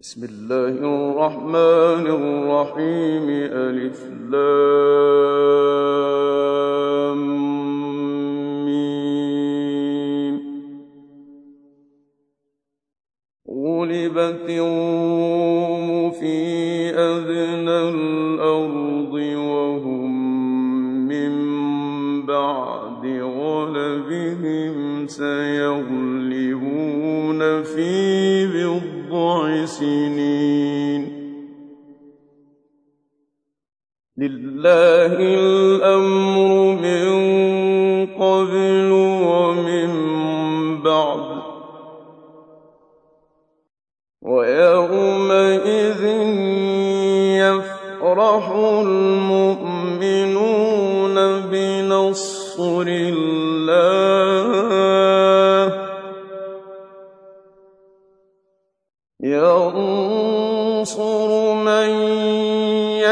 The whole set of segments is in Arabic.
بسم الله الرحمن الرحيم ألف لام غلبت الروم في أدنى الأرض وهم من بعد غلبهم سيغلبون. سنين لله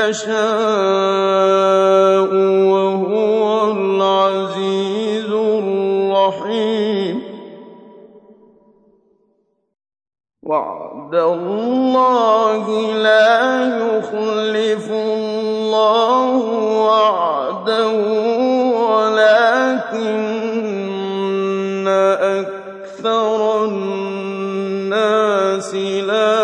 يشاء وهو العزيز الرحيم. وعد الله لا يخلف الله وعده ولكن أكثر الناس لا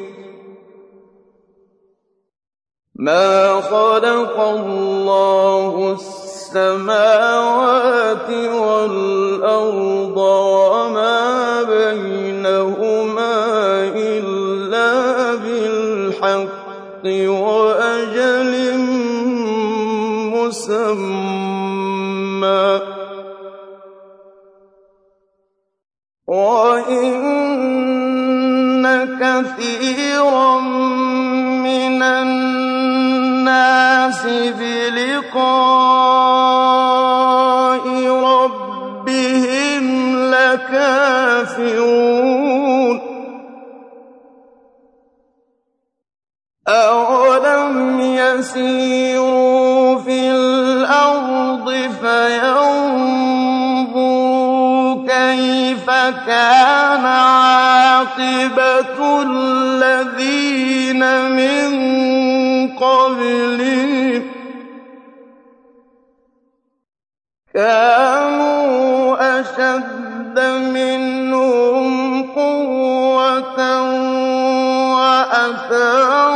ما خلق الله السماوات والأرض وما بينهما إلا بالحق وأجل مسمى وإن كثيرا بلقاء ربهم لكافرون. أولم يسيروا في الأرض كيف كان عاقبة الذين من قبلهم كانوا أشد منهم قوة وأثاروا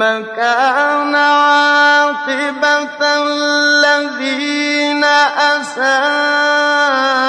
ثم كان عاقبة الذين أساءوا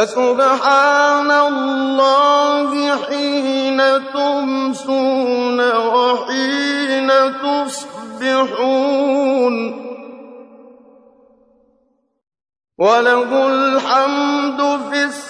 فَسُبْحَانَ اللَّهِ حِينَ تُمْسُونَ وَحِينَ تُصْبِحُونَ وَلَهُ الْحَمْدُ فِي السَّمَاوَاتِ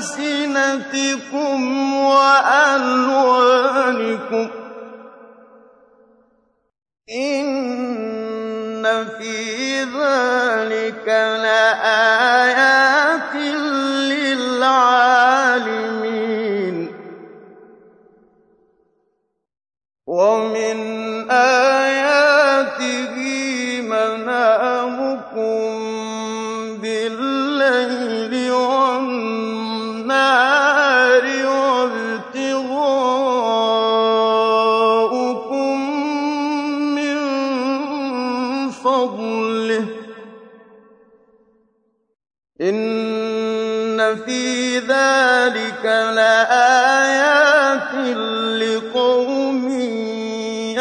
أَلْسِنَتِكُمْ وَأَلْوَانِكُمْ ۚ إِنَّ فِي ذَٰلِكَ لَآيَاتٍ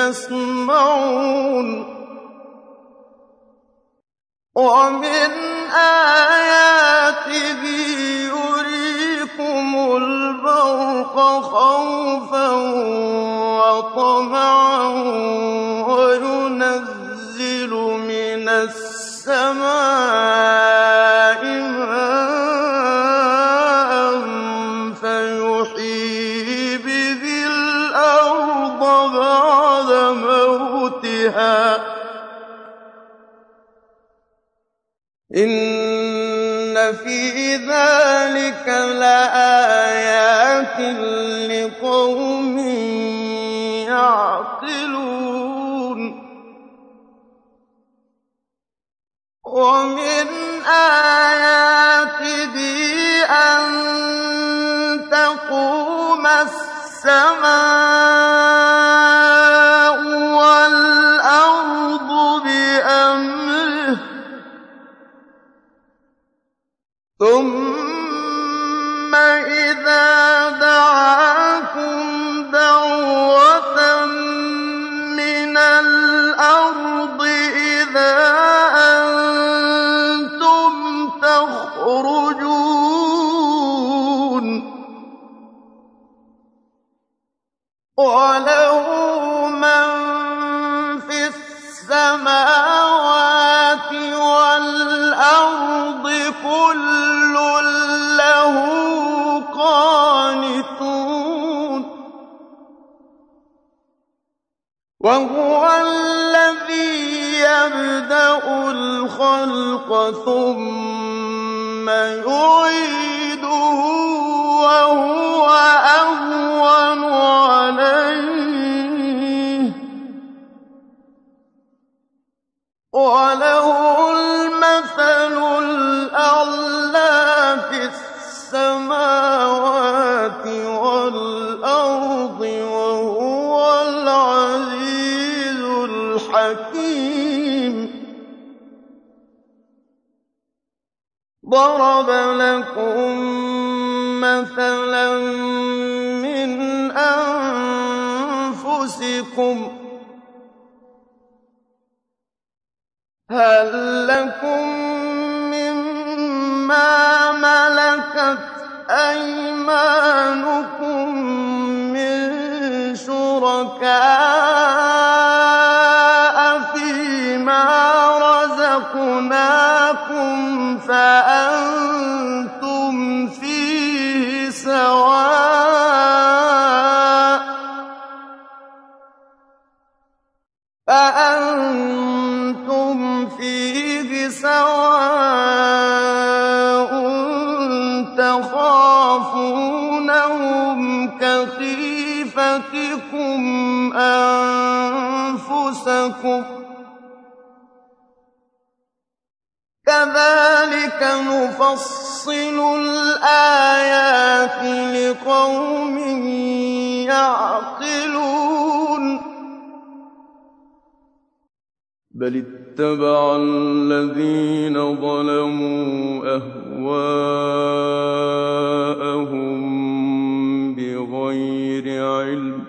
يَسْمَعُونَ. وَمِنْ آيَاتِهِ يُرِيكُمُ الْبَرْقَ خَوْفًا وَطَمَعًا وَيُنَزِّلُ مِنَ السَّمَاءِ ذَٰلِكَ لَآيَاتٍ لِّقَوْمٍ يَعْقِلُونَ. وَمِنْ آيَاتِهِ أَن تَقُومَ السَّمَاءُ لَكُم مَّثَلًا مِّنْ أَنفُسِكُمْ ۖ هَل لَّكُم مِّمَّا مَلَكَتْ أَيْمَانُكُم مِّن شُرَكَاءَ أَنفُسَكُمْ ۚ. كَذَٰلِكَ نُفَصِّلُ الْآيَاتِ لِقَوْمٍ يَعْقِلُونَ. بَلِ اتَّبَعَ الَّذِينَ ظَلَمُوا أَهْوَاءَهُم بِغَيْرِ عِلْمٍ ۖ.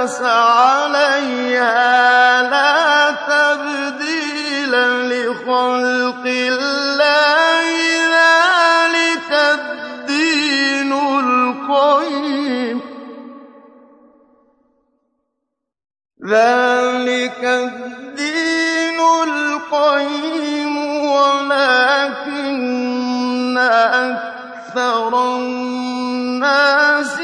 النَّاسَ عَلَيْهَا ۚ لَا تَبْدِيلَ لِخَلْقِ اللَّهِ ۚ ذَٰلِكَ الدِّينُ الْقَيِّمُ. وَلَٰكِنَّ أَكْثَرَ النَّاسِ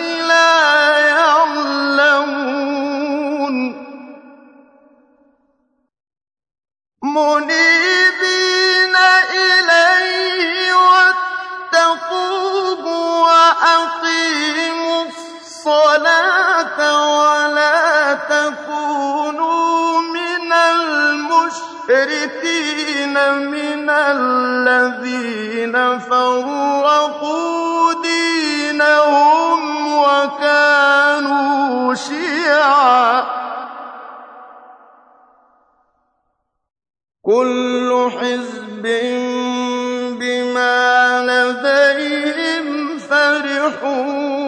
مُنِيبِينَ إِلَيْهِ وَاتَّقُوهُ وَأَقِيمُوا الصَّلَاةَ وَلَا تَكُونُوا مِنَ الْمُشْرِكِينَ مِنَ الَّذِينَ فَرَّقُوا دِينَهُمْ وَكَانُوا شِيَعًا ۖ كل حزب بما لديهم فرحون.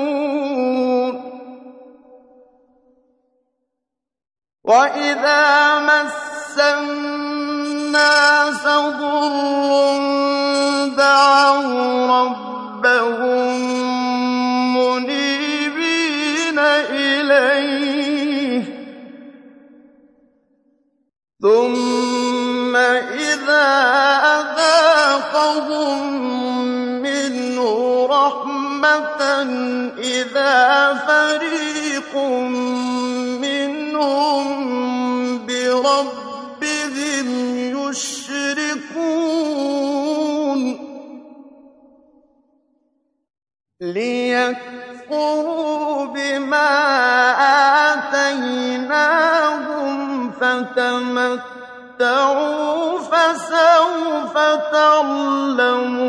وإذا مس الناس ضر إِذَا فَرِيقٌ مِّنْهُم بِرَبِّهِمْ يُشْرِكُونَ لِيَكْفُرُوا بِمَا آتَيْنَاهُمْ فَتَمَتَّعُوا فَسَوْفَ تَعْلَمُونَ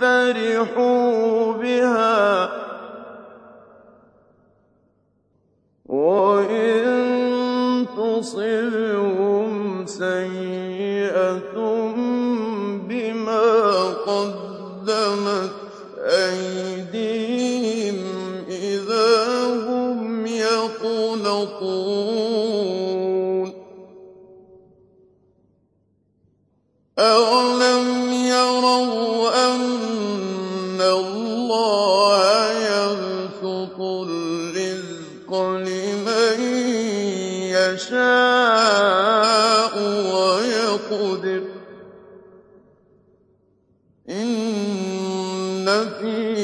فرحوا بها قدر إن في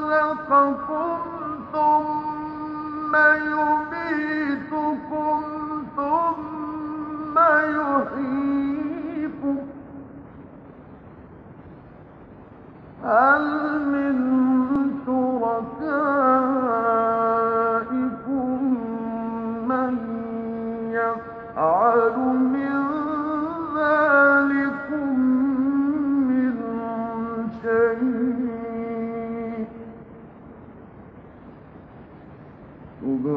خلقكم ثم يميتكم ثم يحييكم. هل من شركائكم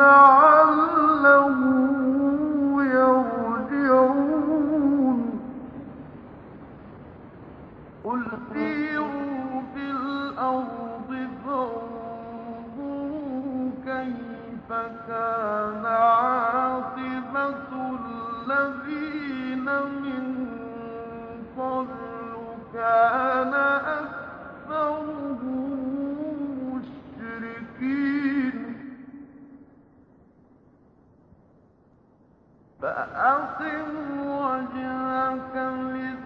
عملوا فأقم وجهك للدين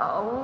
أو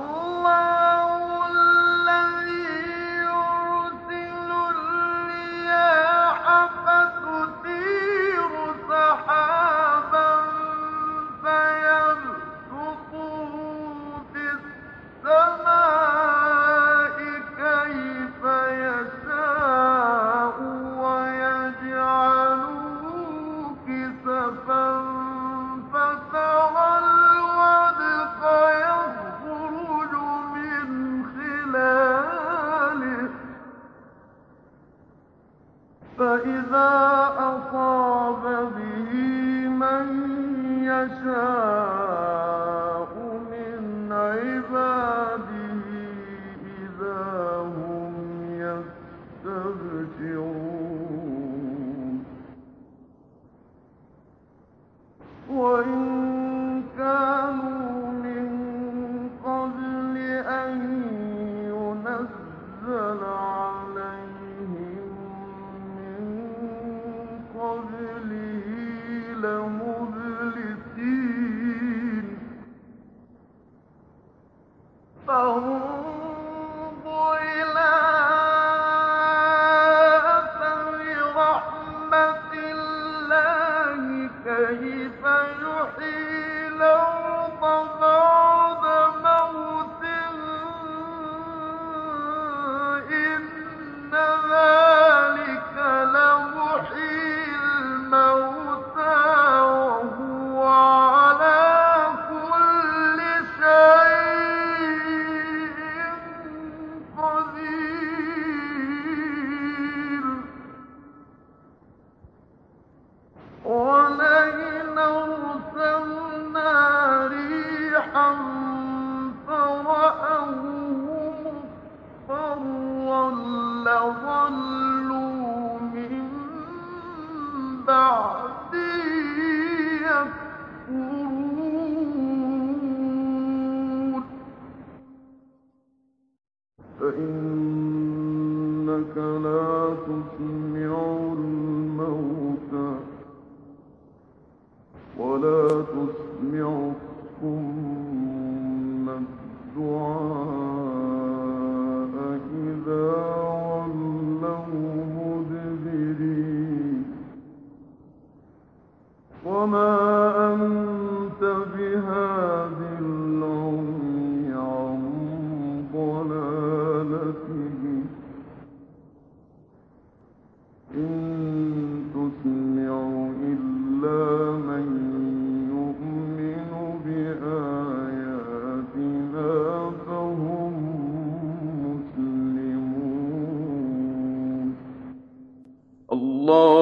one.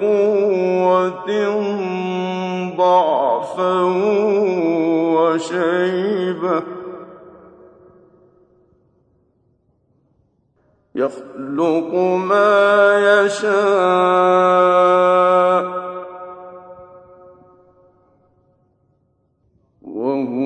قوة ضعفا وشيبة يخلق ما يشاء وهو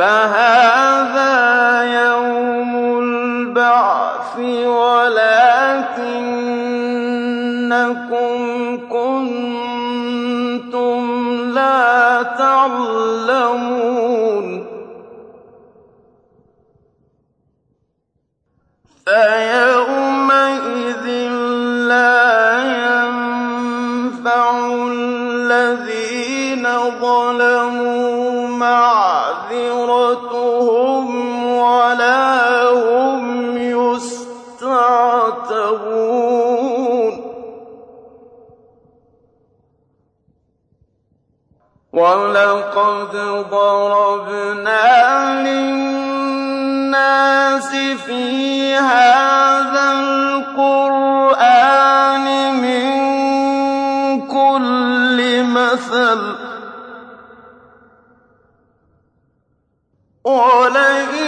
فهل ولقد ضربنا للناس في هذا القرآن من كل مثل. ولئن